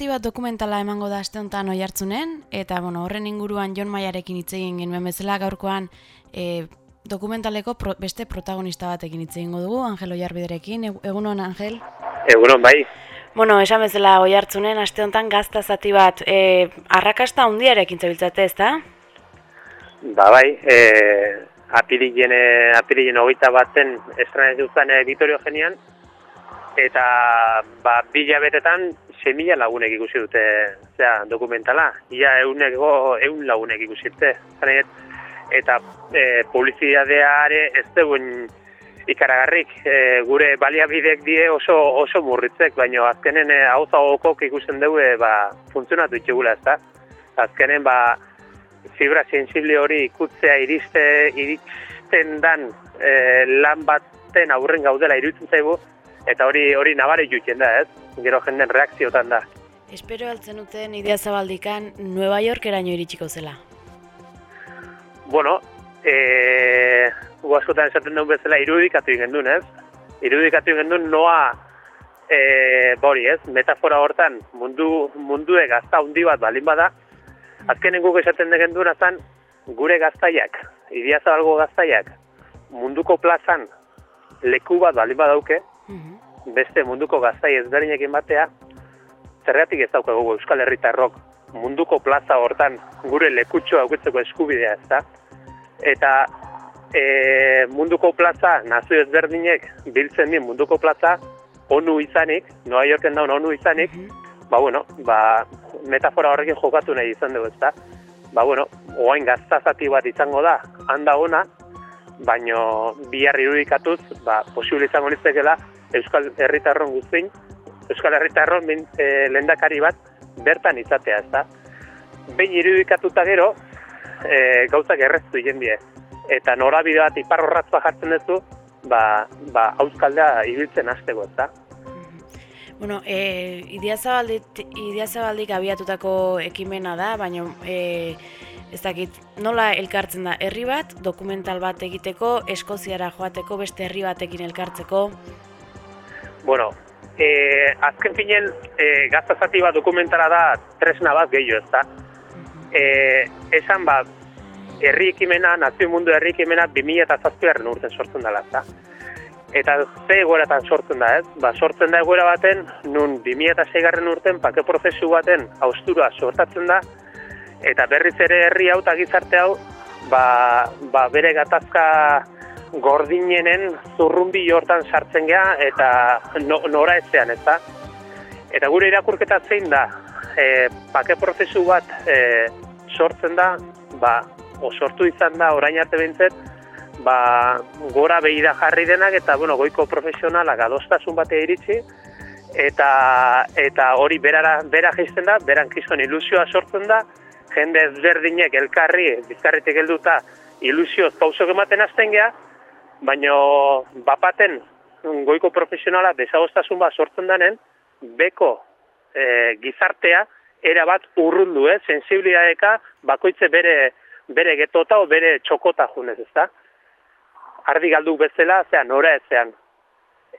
Gaztazati bat dokumentala emango da aste honetan oi hartzunen, eta bueno, horren inguruan Jon Maiarekin hitz egin genuen bezala gaurkoan e, dokumentaleko beste protagonista batekin hitz egingo dugu, Angel Oiarbiderekin. Egunon, Angel? Egunon, bai. Bueno, esan bezala oi hartzunen, aste honetan gaztazati bat, e, arrakasta hundiarekin zebiltzate, ez da? Ba, bai, e, apirilien, apirilien hogeita baten estranez duzan e, Vitorio Genian, eta ba, bila semila lagunek ikusi dute zera, dokumentala. Ia euneko eun lagunek ikusi dute. Eta e, publizidadeare ez duen ikaragarrik. E, gure baliabidek die oso oso murritzek, baina azkenen e, hau zagokok ikusten dugu ba, funtzionatu itxegula ez da. Azkenen ba, fibra sensible hori ikutzea iriste, iristen dan e, lan baten aurren gaudela iruditzen zaigu, eta hori hori nabare jutzen da, ez? Gero jenden reakziotan da. Espero altzen uten idea zabaldikan Nueva York eraino iritsiko zela. Bueno, e, askotan esaten duen bezala irudikatu ingen ez? Irudikatu ingen duen noa e, bori, ez? Metafora hortan mundu, mundue gazta hundi bat balin bada, azkenen guk esaten duen duen azan, gure gaztaiak, idia zabalgo gaztaiak, munduko plazan leku bat balin badauke, beste munduko gaztai ezberdinekin batea, zergatik ez daukagu Euskal Herritarrok munduko plaza hortan gure lekutxo aukitzeko eskubidea ez da. Eta e, munduko plaza, nazio ezberdinek biltzen din munduko plaza, onu izanik, Noa Yorken daun onu izanik, ba bueno, ba, metafora horrekin jokatu nahi izan dugu ez da. Ba bueno, oain gaztazati bat izango da, handa ona, baino bihar irudikatuz, ba, posible izango niztekela, Euskal Herritarron guztien, Euskal Herritarron e, lendakari bat bertan izatea, ez da. Behin irudikatuta gero, e, gauzak erreztu jendie. Eta norabide bat iparrorratza jartzen duzu, ba, ba, auskaldea ibiltzen hasteko, ez da. Bueno, e, idia, zabaldik, idia zabaldik abiatutako ekimena da, baina e, ez dakit, nola elkartzen da herri bat, dokumental bat egiteko, eskoziara joateko, beste herri batekin elkartzeko? Bueno, e, azken finen e, gaztazati bat dokumentara da tresna bat gehiago ez da. E, esan bat, herri ekimena, nazio mundu herri ekimena 2000 eta zazpiaren urten sortzen dela, ez da. Eta ze egoeratan sortzen da, ez? Ba, sortzen da egoera baten, nun 2000 eta zeigarren urten pake prozesu baten austura sortatzen da, eta berriz ere herri hau eta gizarte hau, ba, ba bere gatazka gordinenen zurrumbi hortan sartzen gea eta no, nora ezean, ez da? Eta gure irakurketa zein da, e, pake prozesu bat e, sortzen da, ba, o sortu izan da orain arte behintzet, ba, gora behi da jarri denak eta bueno, goiko profesionalak adostasun bate iritsi, eta eta hori berara, bera jaizten da, beran kizon ilusioa sortzen da, jende ezberdinek elkarri, bizkarritik helduta, ilusioz pausok ematen azten geha, baino bapaten goiko profesionala desagostasun bat sortzen denen, beko e, gizartea era bat urrundu, eh? sensibilidadeka bakoitze bere bere getota o bere txokota junez, ezta? Ardi galduk bezala, zean, nora ezean.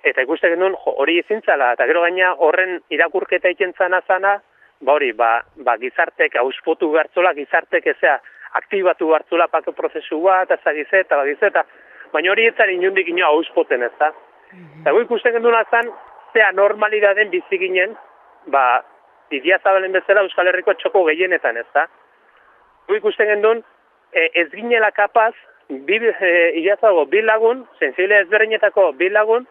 Eta ikuste genuen, jo, hori izintzala, eta gero gaina horren irakurketa ikentzana zana, ba hori, ba, ba gizartek auspotu gartzola, gizartek ezea aktibatu gartzola pake prozesu bat, eta gizeta, ba gizeta, baina hori ez zari inundik ino auspoten ez da. Mhm. Eta gu ikusten gendun azan, zea normalidaden biziginen, ba, idia zabalen bezala Euskal Herriko txoko gehienetan ez da. Gu ikusten gendun, e, ez ginela kapaz, bi, e, idia bi lagun, sensibile ezberdinetako bi lagun,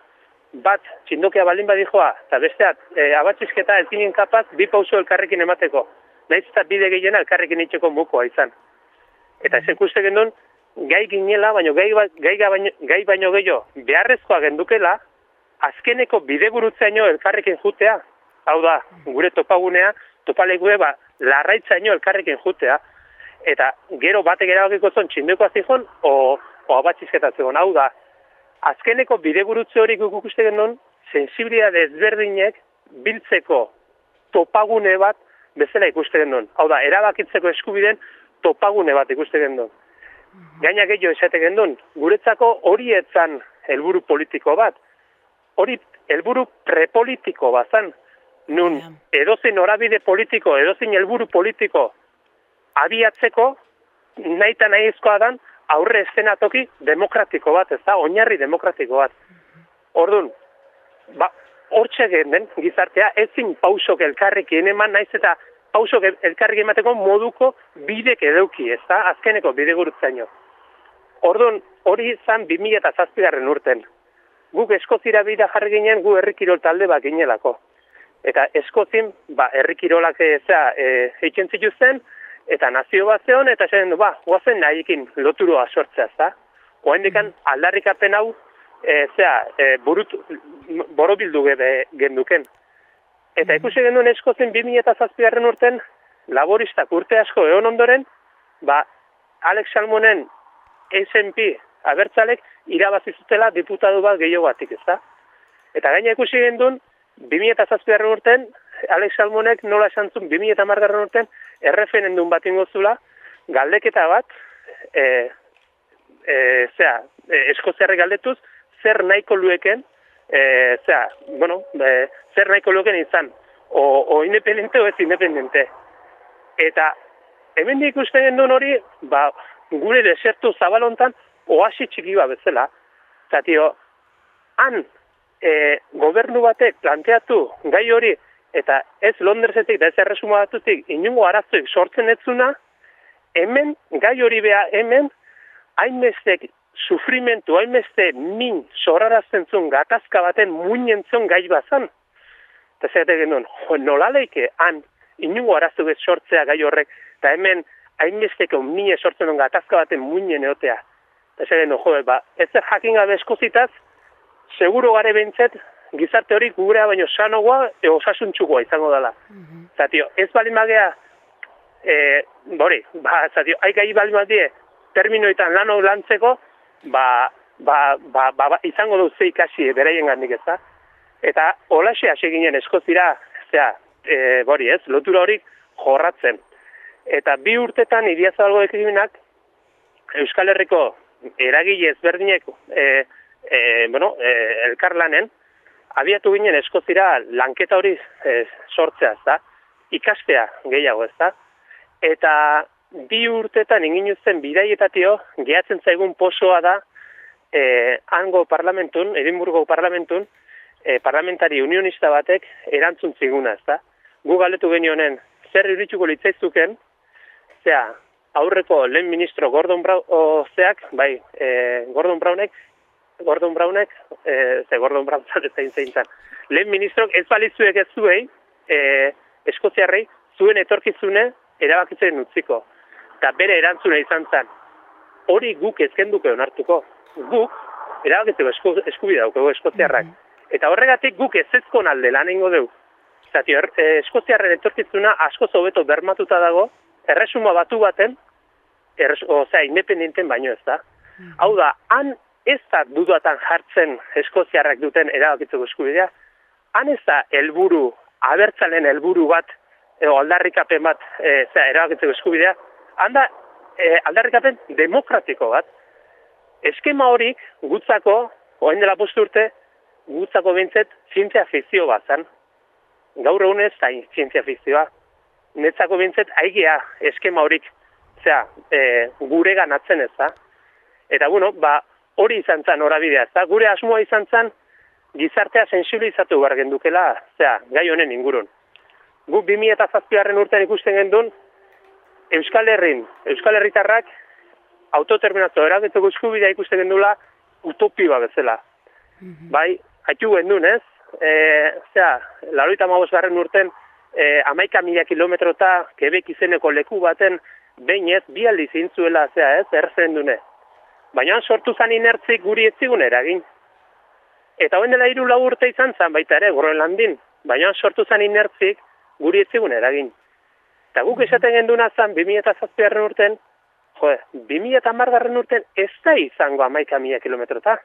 bat txindokia baldin badijoa, eta besteat, e, abatxizketa ez ginen kapaz, bi pauso elkarrekin emateko. Naiz eta bide gehiena elkarrekin itxeko mukoa izan. Eta ez ikusten gendun, gai ginela, baino gai, ba, gai, baino, gai baino gehiago beharrezkoa gendukela, azkeneko bidegurutzaino elkarrekin jutea, hau da, gure topagunea, topalegue ba, larraitzaino elkarrekin jutea, eta gero batek erabakiko zon txindeko azizon, o, o abatxizketa hau da, azkeneko bidegurutze hori gukuste genuen, sensibilidade ezberdinek biltzeko topagune bat bezala ikusten genuen. Hau da, erabakitzeko eskubiden topagune bat ikusten genuen. Gaina gehiago esate gendun, guretzako hori etzan helburu politiko bat. Hori helburu prepolitiko bazan. nun edozein norabide politiko, edozein helburu politiko abiatzeko nahi eta nahi dan aurre estenatoki demokratiko bat, ez da, oinarri demokratiko bat. Orduan, ba, hortxe den gizartea, ezin pausok elkarrekin eman naiz eta pausok elkarrekin emateko moduko bidek edeuki, ez da, azkeneko bide gurutzaino. Orduan, hori izan 2000 eta zazpigarren urten. Guk eskozira bida jarri ginen, gu herrikirol talde bat ginelako. Eta eskozin, ba, herrikirolak ezea, e, eitzen zituzten, eta nazio bat zeon, eta du, ba, guazen nahikin loturoa sortzea, ez Oen dikan aldarrikapen hau, e, zera, e, burut, borobildu genduken. Eta ikusi genuen eskozin 2000 eta zazpigarren urten, laboristak urte asko egon ondoren, ba, Alex Salmonen SMP abertzalek irabazi zutela diputatu bat gehiago ezta? Eta gaina ikusi gendun, 2000 eta zazpigarren urten, Alex Salmonek nola esan zuen 2000 eta margarren urten, erreferendun bat ingozula, galdeketa bat, e, e, zera, e, galdetuz, zer nahiko lueken, e, zera, bueno, e, zer nahiko lueken izan, o, o independente o ez independente. Eta, hemen ikusten gendun hori, ba, gure desertu zabalontan, oasi txiki bat bezala, eta tio, han, e, gobernu batek planteatu gai hori, eta ez Londresetik da ez erresuma batutik inungo arazoik sortzen etzuna, hemen, gai hori beha hemen, hainbestek sufrimentu, hainbeste min sorarazten zuen gatazka baten muinen zuen gai bazan. Eta zer genuen, jo, nola leike, han, inungo arazo bez sortzea gai horrek, eta hemen, hainbesteko min sortzen duen gatazka baten muinen eotea. Eta zer genuen, jo, ba, ez zer jakin gabe eskozitaz, seguro gare behintzet, gizarte hori gurea baino sanogoa e osasuntxugoa izango dela. Mm -hmm. ez bali magea, e, bori, ba, zatio, aika hi bali magie, terminoetan lano lantzeko, ba, ba, ba, ba, ba, izango dut ze ikasi beraien gandik ez da. Eta holaxe hasi ginen eskozira, zera, e, bori ez, lotura hori jorratzen. Eta bi urtetan idiazabalgo ekimenak, Euskal Herriko eragile ezberdinek, e, e, bueno, e, elkarlanen, abiatu ginen eskozira lanketa hori e, sortzea, ez da? Ikastea gehiago, ez da? Eta bi urtetan ingin zen bidaietatio, gehatzen zaigun posoa da, e, hango parlamentun, Edinburgo parlamentun, e, parlamentari unionista batek erantzun ziguna, ez da? Gu galetu genionen, zer iritsuko litzaizuken, zea, aurreko lehen ministro Gordon Brown, o, zeak, bai, e, Gordon Brownek, Gordon Brownek, e, ze Gordon Brown zate zein zan. Lehen ministrok ez balitzuek ez zuei, e, eskoziarrei, zuen etorkizune erabakitzen utziko. Eta bere erantzuna izan zen, hori guk ezkenduke onartuko. Guk, erabakitzeko esku, eskubida daukego eskoziarrak. Mm Eta horregatik guk ez ezkon alde lan ingo deu. Zati, er, eskoziarren etorkizuna asko zobeto bermatuta dago, erresuma batu baten, erres, ozea, independenten baino ez da. Mm Hau da, han ez da dudatan jartzen eskoziarrak duten erabakitzeko eskubidea, han ez da helburu abertzalen helburu bat, edo aldarrikapen bat e, zera, erabakitzeko eskubidea, han da e, aldarrikapen demokratiko bat. Eskema horik gutzako, oain dela postu urte, gutzako bintzet zientzia fizio bat zan. Gaur egunez, zain zientzia fizioa. Netzako bintzet, aigea eskema horik, zera, e, gure ganatzen ez da. Eta, bueno, ba, hori izan zen horabidea, ez Gure asmoa izan zen, gizartea sensibilizatu behar gendukela, zera, gai honen ingurun. Guk 2000 eta zazpigarren urtean ikusten gendun, Euskal Herrin, Euskal Herritarrak, autoterminatu eragetuko eskubidea ikusten gendula, utopioa bezala. Mhm. Bai, haitu gendun, ez? E, zera, laroita magos garren urten, e, amaika mila kilometrota, kebek izeneko leku baten, behin ez, bi aldi zintzuela, zera, ez, erzen dune. Baina sortu zan inertzik guri etzigun eragin. Eta hoen dela iru urte izan zan baita ere, landin. Baina sortu zan inertzik guri etzigun eragin. Eta guk esaten genduna zan, 2008 urten, jo, 2008 urten ez da izango amaika mila kilometrota.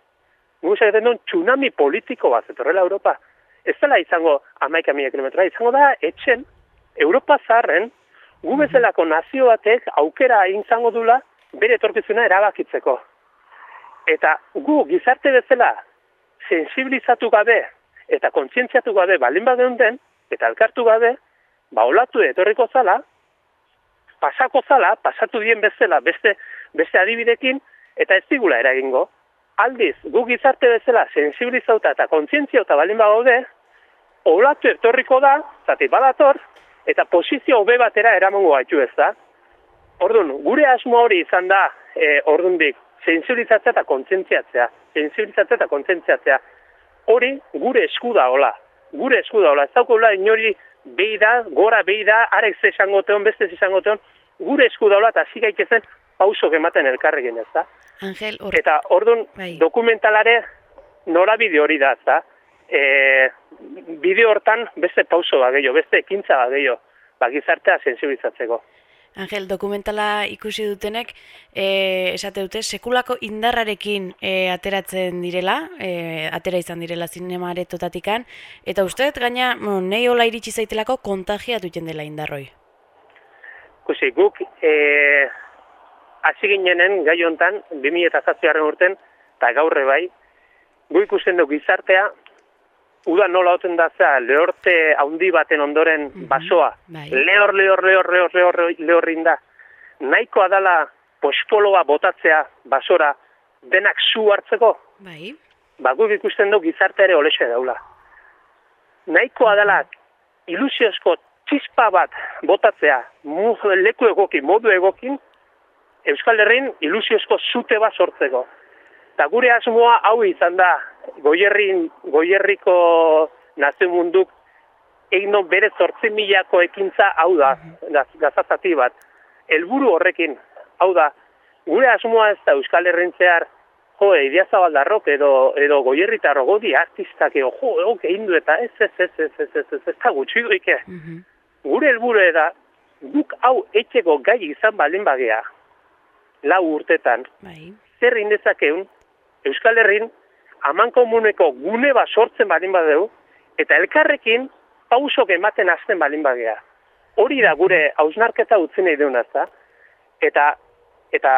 Guk esaten duen tsunami politiko bat, zetorrela Europa. Ez dela izango amaika mila kilometrota, izango da etxen, Europa zarren, gu bezalako nazio batek aukera izango dula bere etorkizuna erabakitzeko. Eta gu gizarte bezala sensibilizatu gabe eta kontzientziatu gabe balin bat den, eta elkartu gabe, ba, olatu etorriko zala, pasako zala, pasatu dien bezala, beste, beste adibidekin, eta ez digula eragingo. Aldiz, gu gizarte bezala sensibilizauta eta kontzientzia eta balin bagaude, olatu etorriko da, zati badator, eta posizio hobe batera eramongo gaitu ez da. Orduan, gure asmo hori izan da, e, ordundik, sensibilizatzea eta kontzientziatzea. Sensibilizatzea eta kontzientziatzea. Hori, gure eskuda hola. Gure eskuda hola. Ez daukula inori behi da, gora behi da, arek ze esango teon, beste esango teon, gure eskuda hola, eta zigaik ezen, pausok ematen elkarrekin ez da. Angel, or... Eta orduan, Bai. dokumentalare norabide hori da, ez da. E, bideo hortan beste pauso bat gehiago, beste ekintza bat gehiago, ba, gizartea sensibilizatzeko. Angel, dokumentala ikusi dutenek, e, esate dute, sekulako indarrarekin e, ateratzen direla, e, atera izan direla zinemaretotatik eta uste dut gaina, nahi hola iritsi zaitelako kontagiatu dela indarroi. Kusi, guk, e, hasi ginenen gai hontan 2007 urten, eta gaurre bai, gu ikusten du gizartea, uda nola oten da zea, lehorte haundi baten ondoren basoa, bai. lehor, lehor, lehor, lehor, lehor, lehorrin da, nahikoa dala pospoloa botatzea basora, denak zu hartzeko, Bai, ba guk ikusten du gizarte ere olexe daula. Nahikoa dela ilusiozko txispa bat botatzea, mu, leku egokin, modu egokin, Euskal Herrin ilusiozko zute bat sortzeko. Eta gure asmoa hau izan da, goierrin, goierriko nazio munduk egin bere zortzi milako ekintza hau da, gaz, gazazati bat. Helburu horrekin, hau da, gure asmoa ez da Euskal Herrin zehar, jo, idia zabaldarrok edo, edo goierritarro godi artistak edo, jo, ego egin du eta ez, ez, ez, ez, ez, ez, ez, ez, da gutxi duike. mhm, Gure helburu da, guk hau etxeko gai izan baldin bagea, lau urtetan, bai, zer indezakeun, Euskal Herrin, aman komuneko gune bat sortzen balin badeu, eta elkarrekin pausok ematen hasten balin bagea. Hori da gure hausnarketa utzi nahi deuna, ezta? Eta, eta,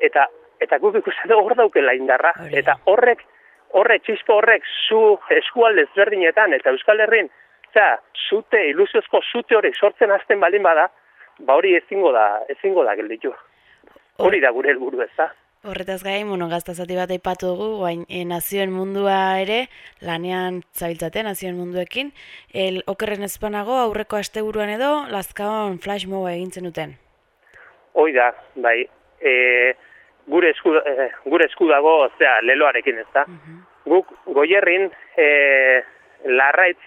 eta, eta guk ikusten dugu hor daukela indarra. Hori. Eta horrek, horrek, txispo horrek, zu eskualde ezberdinetan, eta Euskal Herrin, za, zute, ilusiozko zute hori sortzen hasten balin bada, ba hori ezingo da, ezingo da gelditu. Hori da gure helburu ez da. Horretaz gain, bueno, gaztazati bat aipatu dugu, guain e, nazioen mundua ere, lanean zabiltzate nazioen munduekin, el okerren ezpanago aurreko asteburuan edo, lazkaon flash moba egintzen duten. Hoi da, bai, e, gure, esku, e, gure esku dago, zera, leloarekin ez da. Guk goierrin, e, larraitz,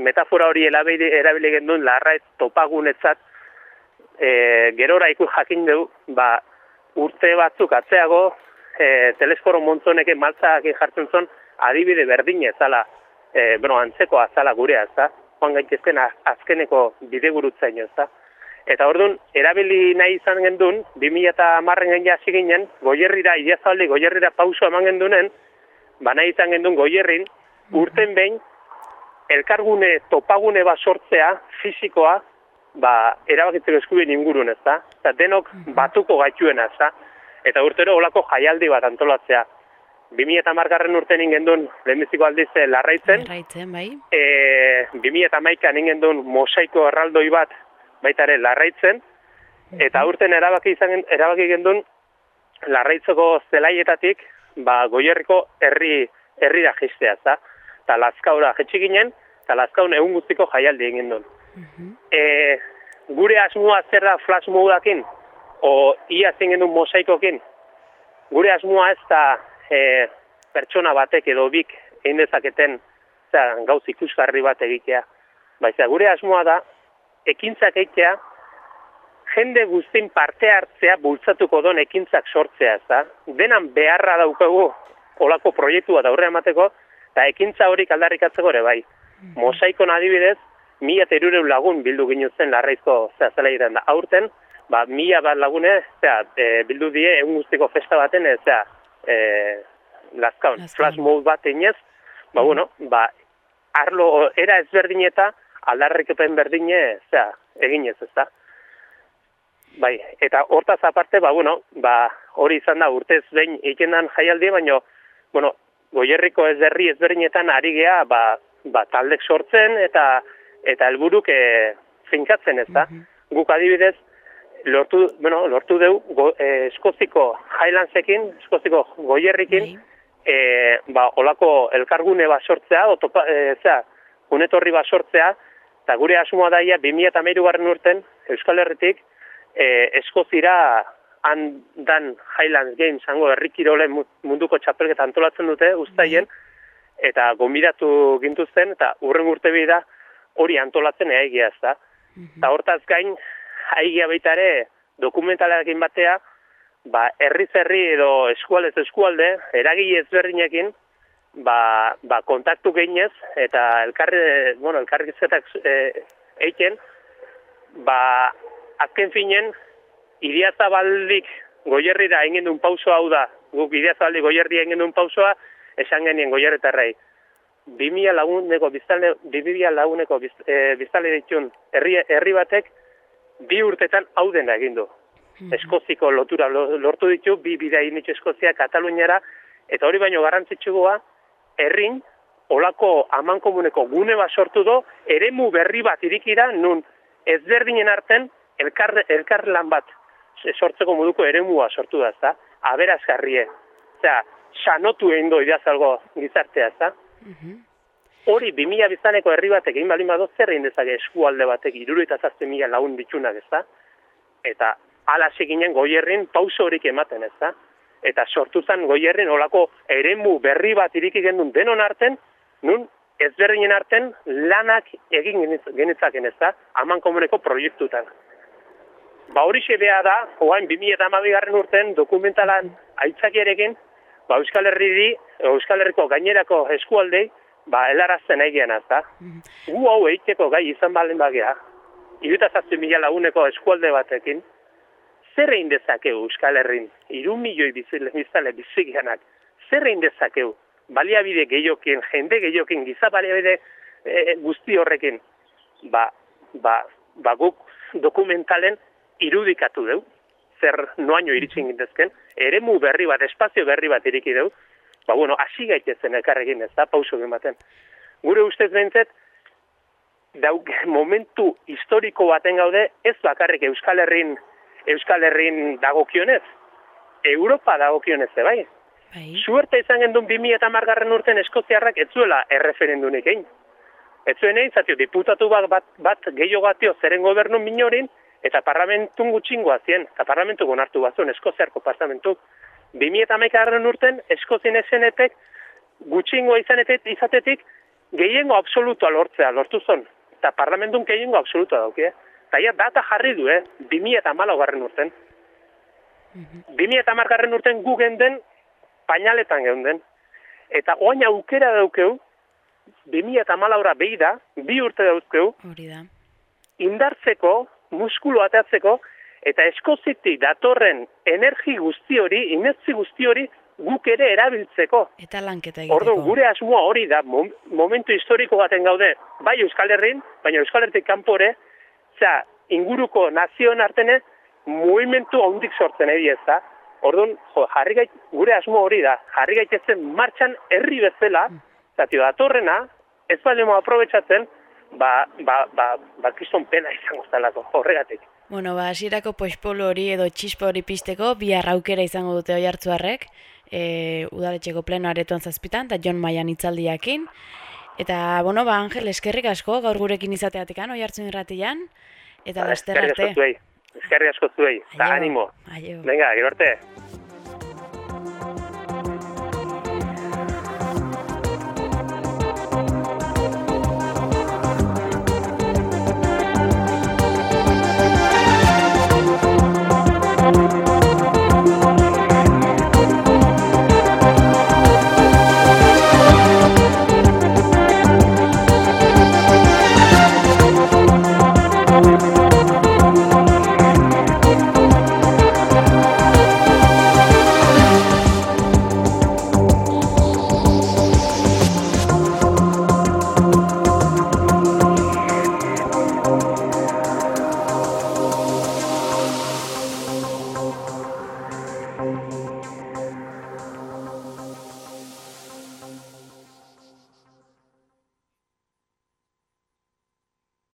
metafora hori erabili, erabili larraitz topagunetzat, e, gerora iku jakin dugu, ba, urte batzuk atzeago, e, teleskoro montzoneke maltzakin jartzen zon, adibide berdin ezala, e, bueno, antzeko azala gurea, ez da? Joan gaitezken az- azkeneko bidegurutzaino, ez da? Eta orduan, erabili nahi izan gendun, 2000 eta marren gen hasi ginen, goierrira, ideazabaldi goierrira pauso eman gendunen, ba nahi izan gendun goierrin, urten behin, elkargune, topagune bat sortzea, fisikoa, ba, erabakitzeko eskubien ingurun, ez da? Eta denok batuko gaituena, ez da? Eta urtero olako jaialdi bat antolatzea. 2000 eta margarren urten ingendun, lehenbiziko aldiz eh, larraitzen, Erraitzen, bai. e, 2000 eta maikan ingendun mosaiko erraldoi bat baita ere larraitzen, eta urten erabaki izan erabaki gendun larraitzeko zelaietatik ba, goierriko herri herrira jistea, za? Eta lazkaura jetxi ginen, eta lazkaun egun guztiko jaialdi egin duen. E, gure asmoa zer da flash modakin, o ia zein gendun mosaikokin, gure asmoa ez da e, pertsona batek edo bik egin dezaketen zera, gauz ikusgarri bat egitea. Baiza, gure asmoa da, ekintzak egitea, jende guztin parte hartzea bultzatuko don ekintzak sortzea, ez da? Denan beharra daukagu olako proiektu bat aurre emateko, eta ekintza horik aldarrikatzeko ere bai. Mosaikon adibidez, mila eta hirureun lagun bildu ginutzen larraizko egiten da. Aurten, ba, mila bat lagune, zera, e, bildu die egun guztiko festa baten, e, zera, e, lazkaun, flash mob bat inez, ba, bueno, ba, arlo era ezberdineta aldarrikepen berdine, zera, eginez, ez da. Bai, eta hortaz aparte, ba, bueno, ba, hori izan da urtez behin ikendan jaialdi, baino, bueno, goierriko ez herri ezberdinetan ari gea, ba, ba, taldek sortzen, eta eta helburuk e, finkatzen ez da. Mhm. Guk adibidez, lortu, bueno, lortu deu go, e, eskoziko Highlandsekin, eskoziko goierrikin, e, ba, olako elkargune bat sortzea, otopa, e, zera, unetorri bat sortzea, eta gure asmoa daia 2008 garren urten, Euskal Herritik, e, eskozira handan Highlands Games, hango errikirole munduko txapelketa antolatzen dute, ustaien, eta gombidatu gintuzten, eta urren urte da hori antolatzen egia ez da. Eta hortaz gain, haigia baita ere, dokumentalarekin batea, ba, herri zerri edo eskualdez eskualde, eragile ezberdinekin, ba, ba, kontaktu geinez, eta elkarri, bueno, elkarri zetak e, eiken, ba, azken finen, idiazabaldik goierrira egin duen pauso hau da, guk idiazabaldik goierri egin duen pausoa, esan genien goierretarrei. 2000 laguneko biztale, 2000 laguneko e, biztale ditun herri, herri batek bi urtetan hau dena egin du. Hmm. Eskoziko lotura lortu ditu, bi bidea initxo Eskozia, Kataluniara, eta hori baino garrantzitsua, herrin, olako aman komuneko gune bat sortu do, eremu berri bat irikira, nun ezberdinen arten, elkar, elkar lan bat sortzeko moduko eremua sortu da, ezta? Aberazgarrie. Osea, sanotu egin do idazalgo gizartea, ezta? Mhm. Hori, 2000 biztaneko herri batek egin balin bado zer egin dezake eskualde batek iruru eta zazte mila lagun bitxunak, ezta? Eta ala seginen goierrin pauso horik ematen, ezta? Eta sortu zen goierrin olako eremu berri bat iriki gendun denon arten, nun ezberdinen arten lanak egin genitzaken, ezta? Aman komuneko proiektutan. Ba hori xebea da, oain 2000 eta garren urten dokumentalan aitzakiarekin, ba Euskal Herri di, Euskal Herriko gainerako eskualdei, ba helarazten egin azta. Mhm. Gu hau eiteko gai izan balen bagea, iruta zaztu mila laguneko eskualde batekin, zer egin dezakeu Euskal Herrin, iru milioi bizale bizigianak, zer egin dezakeu, baliabide gehiokin, jende gehiokin, giza baliabide e, guzti horrekin, ba, ba, ba guk dokumentalen irudikatu deu, zer noaino iritsin gintezken, eremu berri bat, espazio berri bat iriki deu, ba bueno, hasi gaitezen elkarrekin ez da, pauso baten. Gure ustez behintzet, dauk momentu historiko baten gaude, ez bakarrik Euskal Herrin, Euskal Herrin dagokionez, Europa dagokionez, bai? Bai. Suerte izan gendun 2000 eta margarren urten eskoziarrak ez zuela erreferendunik egin. Ez zuen egin, diputatu bat, bat, bat gehiago zeren gobernu minorin, eta parlamentun gutxingoa zien, eta parlamentu gonartu bazuen Eskoziarko parlamentu. 2008 urten Eskozien esenetek gutxingoa izanetek, izatetik gehiengo absolutua lortzea, lortu zon. Eta parlamentun gehiengo absolutua dauke. Eh? Eta ja, data jarri du, eh? 2008 garren urten. Mm -hmm. garren urten gu genden painaletan geunden. Eta oain aukera daukeu, 2008 behi da, bi urte dauzkeu, indartzeko muskulu atatzeko, eta eskozitik datorren energi guzti hori, inertzi guzti hori, guk ere erabiltzeko. Eta lanketa egiteko. Ordu, gure asmoa hori da, momentu historiko baten gaude, bai Euskal Herrin, baina Euskal Herrik kanpore, za, inguruko nazioen artene, movimentu handik sortzen edo ez da. Orduan, jo, jarri gait, gure asmo hori da, jarri gaitezen martxan herri bezala, mm. zati, datorrena, ez balemo aprobetsatzen, ba, ba, ba, ba kiston pena izango zalako, horregatik. Bueno, ba, asirako pospolo hori edo txispo hori pisteko, bi arraukera izango dute oi hartzuarrek, e, udaletxeko pleno aretoan zazpitan, eta John Maian itzaldiakin. Eta, bueno, ba, Angel, eskerrik asko, gaur gurekin izateatik oi hartzun irratian, eta ba, arte. Eskerrik asko zuei, eskerrik asko zuei, eta animo. Venga, gero arte.